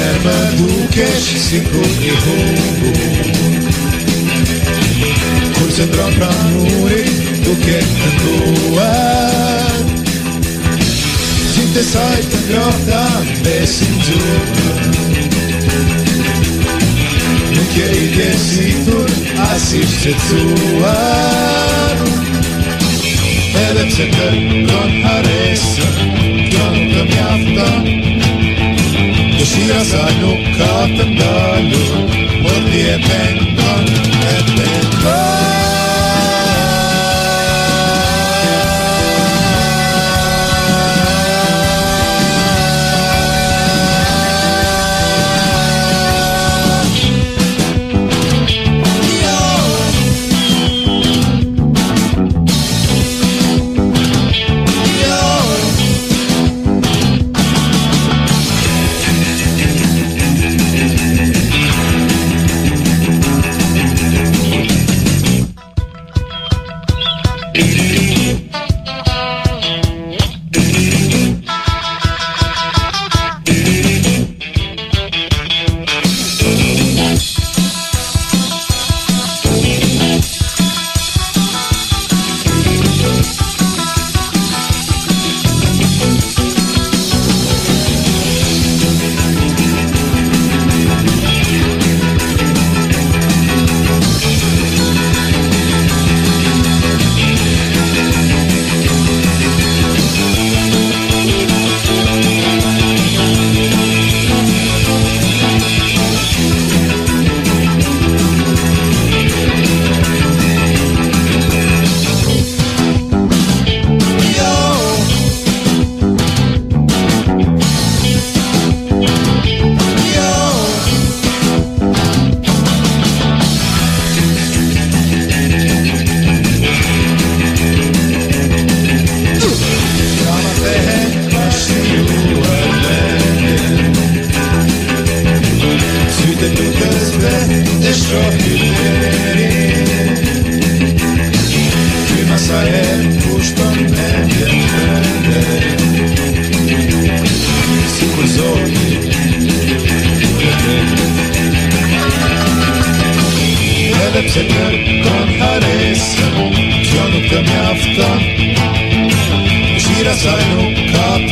Ermenduques si copri hongo Kur se ndron pra muri duke të duar Gjim të saj të ngrota que gjurë Nuk je i djesitur as i a Edhe pse të ndron aresë Kjo nuk të mjafton Sirasano katandalo, magdiepengan, epengan. ve přeter Con Harris John Miafta Shira Sainu Kap